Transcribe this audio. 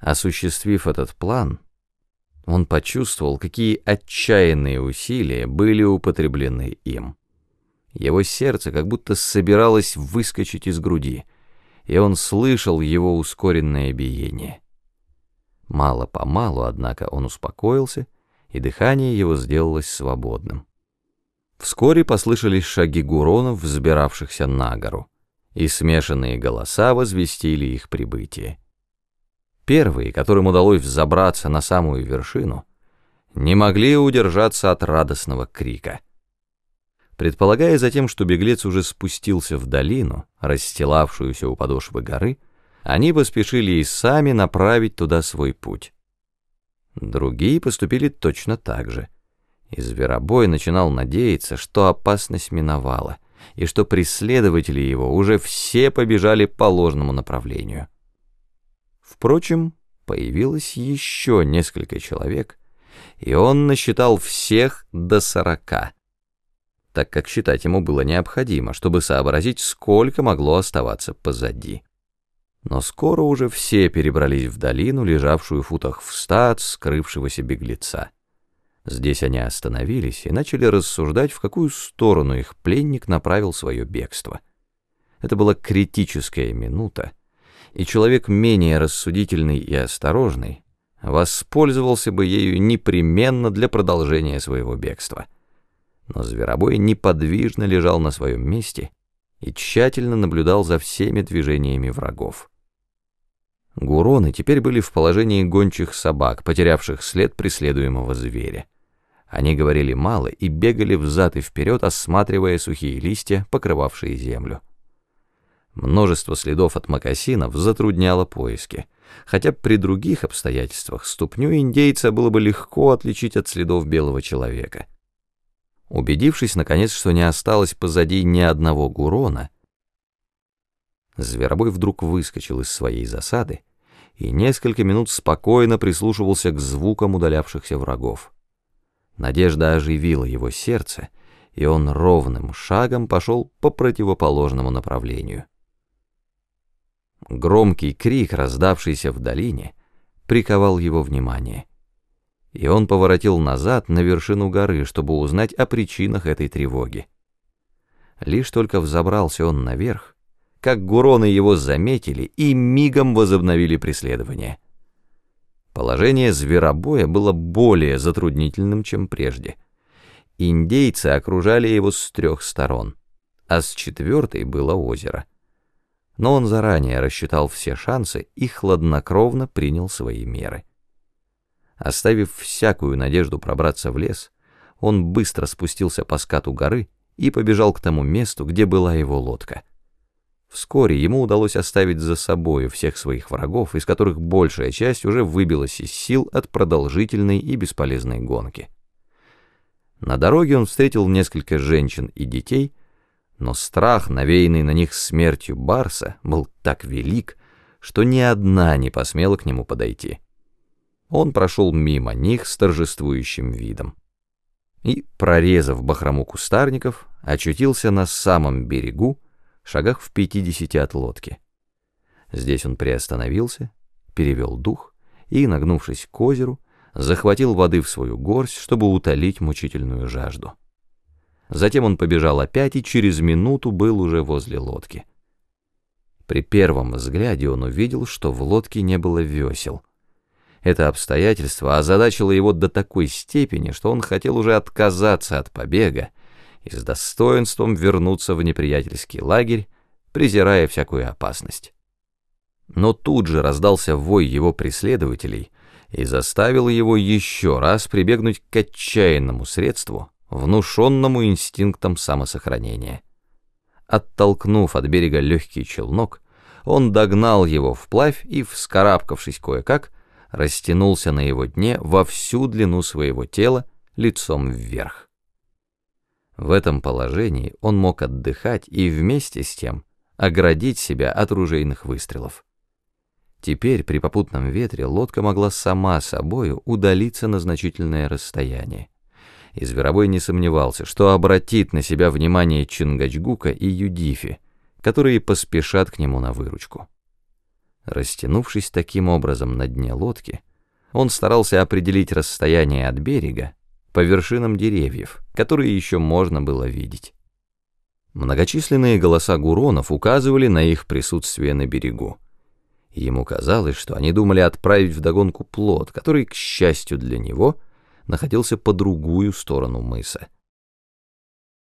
Осуществив этот план, он почувствовал, какие отчаянные усилия были употреблены им. Его сердце как будто собиралось выскочить из груди, и он слышал его ускоренное биение. Мало-помалу, однако, он успокоился, и дыхание его сделалось свободным. Вскоре послышались шаги гуронов, взбиравшихся на гору, и смешанные голоса возвестили их прибытие. Первые, которым удалось взобраться на самую вершину, не могли удержаться от радостного крика. Предполагая затем, что беглец уже спустился в долину, расстилавшуюся у подошвы горы, они поспешили и сами направить туда свой путь. Другие поступили точно так же, и Зверобой начинал надеяться, что опасность миновала, и что преследователи его уже все побежали по ложному направлению. Впрочем, появилось еще несколько человек, и он насчитал всех до сорока, так как считать ему было необходимо, чтобы сообразить, сколько могло оставаться позади. Но скоро уже все перебрались в долину, лежавшую в футах в ста от скрывшегося беглеца. Здесь они остановились и начали рассуждать, в какую сторону их пленник направил свое бегство. Это была критическая минута, и человек менее рассудительный и осторожный воспользовался бы ею непременно для продолжения своего бегства. Но Зверобой неподвижно лежал на своем месте и тщательно наблюдал за всеми движениями врагов. Гуроны теперь были в положении гончих собак, потерявших след преследуемого зверя. Они говорили мало и бегали взад и вперед, осматривая сухие листья, покрывавшие землю. Множество следов от мокасинов затрудняло поиски, хотя при других обстоятельствах ступню индейца было бы легко отличить от следов белого человека. Убедившись, наконец, что не осталось позади ни одного гурона, Зверобой вдруг выскочил из своей засады и несколько минут спокойно прислушивался к звукам удалявшихся врагов. Надежда оживила его сердце, и он ровным шагом пошел по противоположному направлению. Громкий крик, раздавшийся в долине, приковал его внимание, и он поворотил назад на вершину горы, чтобы узнать о причинах этой тревоги. Лишь только взобрался он наверх, как гуроны его заметили и мигом возобновили преследование. Положение зверобоя было более затруднительным, чем прежде. Индейцы окружали его с трех сторон, а с четвертой было озеро — но он заранее рассчитал все шансы и хладнокровно принял свои меры. Оставив всякую надежду пробраться в лес, он быстро спустился по скату горы и побежал к тому месту, где была его лодка. Вскоре ему удалось оставить за собою всех своих врагов, из которых большая часть уже выбилась из сил от продолжительной и бесполезной гонки. На дороге он встретил несколько женщин и детей, но страх, навеянный на них смертью Барса, был так велик, что ни одна не посмела к нему подойти. Он прошел мимо них с торжествующим видом. И, прорезав бахрому кустарников, очутился на самом берегу, шагах в пятидесяти от лодки. Здесь он приостановился, перевел дух и, нагнувшись к озеру, захватил воды в свою горсть, чтобы утолить мучительную жажду. Затем он побежал опять и через минуту был уже возле лодки. При первом взгляде он увидел, что в лодке не было весел. Это обстоятельство озадачило его до такой степени, что он хотел уже отказаться от побега и с достоинством вернуться в неприятельский лагерь, презирая всякую опасность. Но тут же раздался вой его преследователей и заставил его еще раз прибегнуть к отчаянному средству — внушенному инстинктом самосохранения. Оттолкнув от берега легкий челнок, он догнал его вплавь и, вскарабкавшись кое-как, растянулся на его дне во всю длину своего тела лицом вверх. В этом положении он мог отдыхать и вместе с тем оградить себя от ружейных выстрелов. Теперь при попутном ветре лодка могла сама собою удалиться на значительное расстояние и Зверобой не сомневался, что обратит на себя внимание Чингачгука и Юдифи, которые поспешат к нему на выручку. Растянувшись таким образом на дне лодки, он старался определить расстояние от берега по вершинам деревьев, которые еще можно было видеть. Многочисленные голоса гуронов указывали на их присутствие на берегу. Ему казалось, что они думали отправить вдогонку плод, который, к счастью для него, находился по другую сторону мыса.